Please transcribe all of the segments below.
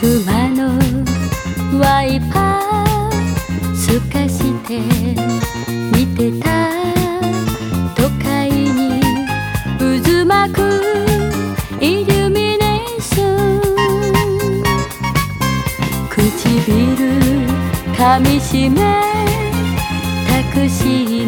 車のワイパーすかして見てた。都会に渦巻くイルミネーション。唇噛みしめタクシー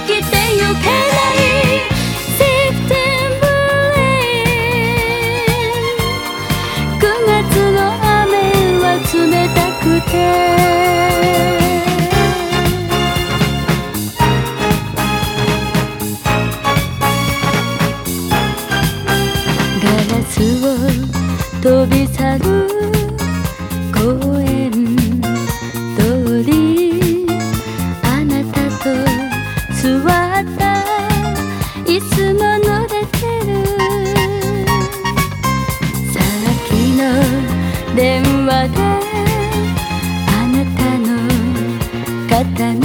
きてゆけない September 9月の雨は冷たくて「ガラスを飛び去る」座ったいつもの出てる。さっきの電話であなたの肩の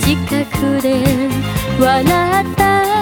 近くで笑った。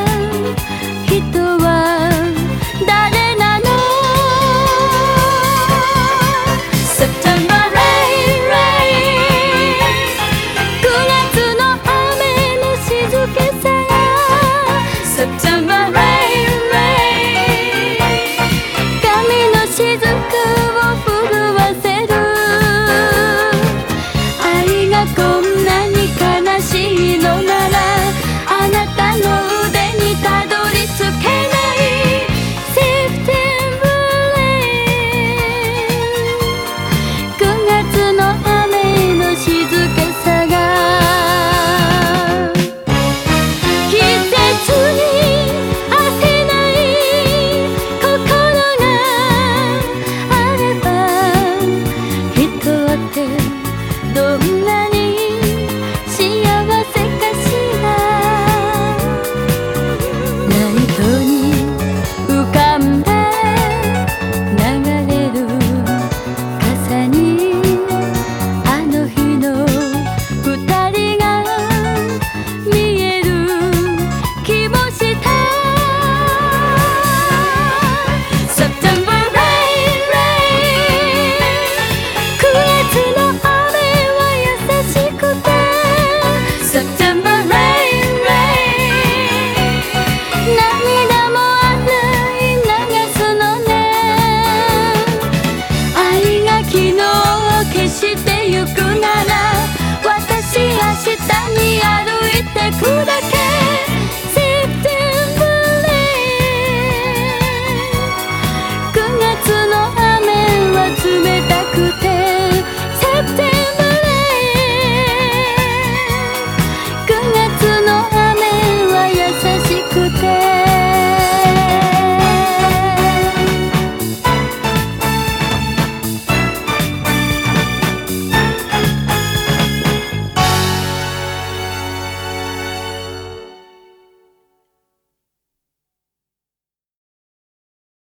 に歩いてくれ